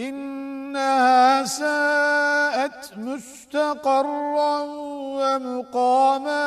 إنها ساءت مستقرا ومقاما